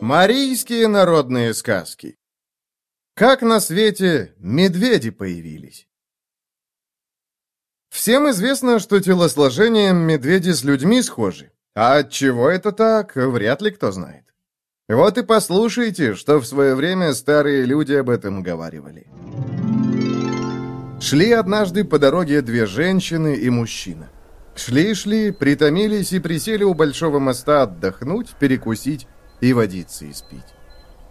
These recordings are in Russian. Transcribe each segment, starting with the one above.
Марийские народные сказки Как на свете медведи появились Всем известно, что телосложением медведи с людьми схожи. А от чего это так, вряд ли кто знает. Вот и послушайте, что в свое время старые люди об этом говаривали. Шли однажды по дороге две женщины и мужчина. Шли-шли, притомились и присели у большого моста отдохнуть, перекусить и водиться испить.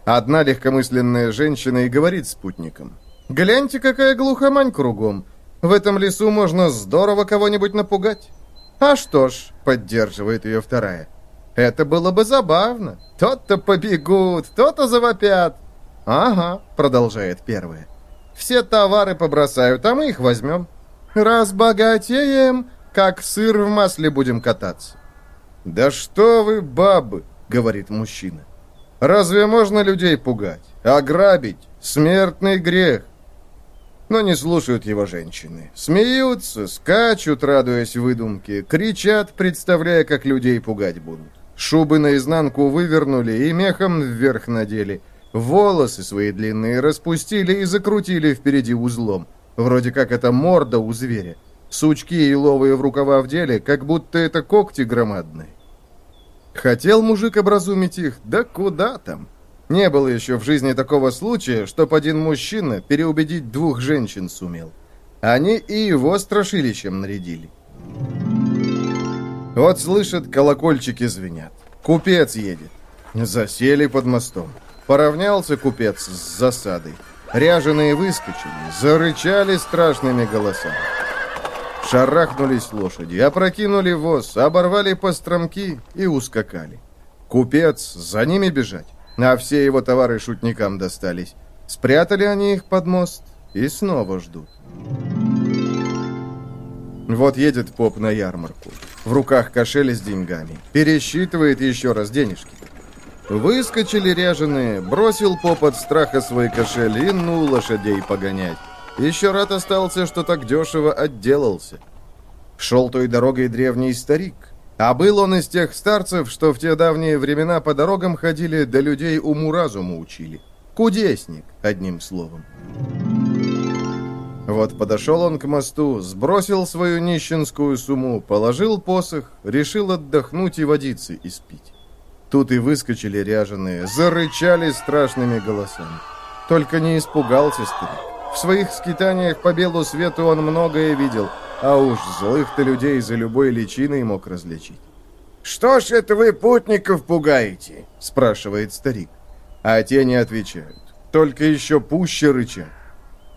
Одна легкомысленная женщина и говорит спутникам. «Гляньте, какая глухомань кругом. В этом лесу можно здорово кого-нибудь напугать». «А что ж», — поддерживает ее вторая, — «это было бы забавно. То-то побегут, то-то завопят». «Ага», — продолжает первая, — «все товары побросают, а мы их возьмем. Разбогатеем, как сыр в масле будем кататься». «Да что вы, бабы!» — говорит мужчина. «Разве можно людей пугать? Ограбить? Смертный грех!» Но не слушают его женщины. Смеются, скачут, радуясь выдумке, кричат, представляя, как людей пугать будут. Шубы наизнанку вывернули и мехом вверх надели. Волосы свои длинные распустили и закрутили впереди узлом. Вроде как это морда у зверя. Сучки и ловые в рукава вдели, как будто это когти громадные. Хотел мужик образумить их, да куда там? Не было еще в жизни такого случая, чтоб один мужчина переубедить двух женщин сумел. Они и его страшилищем нарядили. Вот слышат, колокольчики звенят. Купец едет. Засели под мостом. Поравнялся купец с засадой. Ряженые выскочили, зарычали страшными голосами. Шарахнулись лошади, опрокинули воз, оборвали постромки и ускакали. Купец за ними бежать, а все его товары шутникам достались. Спрятали они их под мост и снова ждут. Вот едет поп на ярмарку. В руках кошель с деньгами. Пересчитывает еще раз денежки. Выскочили ряженые, бросил поп от страха свой кошель и ну лошадей погонять. Еще рад остался, что так дешево отделался. Шел той дорогой древний старик. А был он из тех старцев, что в те давние времена по дорогам ходили, да людей уму-разуму учили. Кудесник, одним словом. Вот подошел он к мосту, сбросил свою нищенскую сумму, положил посох, решил отдохнуть и водиться испить. Тут и выскочили ряженые, зарычали страшными голосами. Только не испугался старик. В своих скитаниях по белу свету он многое видел, а уж злых-то людей за любой личиной мог различить. «Что ж это вы путников пугаете?» – спрашивает старик. А те не отвечают, только еще пуще рычат.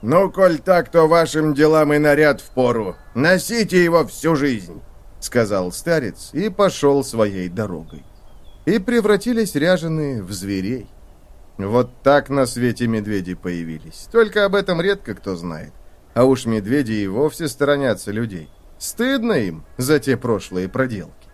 «Ну, коль так, то вашим делам и наряд впору. Носите его всю жизнь», — сказал старец и пошел своей дорогой. И превратились ряженые в зверей. Вот так на свете медведи появились. Только об этом редко кто знает. А уж медведи и вовсе сторонятся людей. Стыдно им за те прошлые проделки.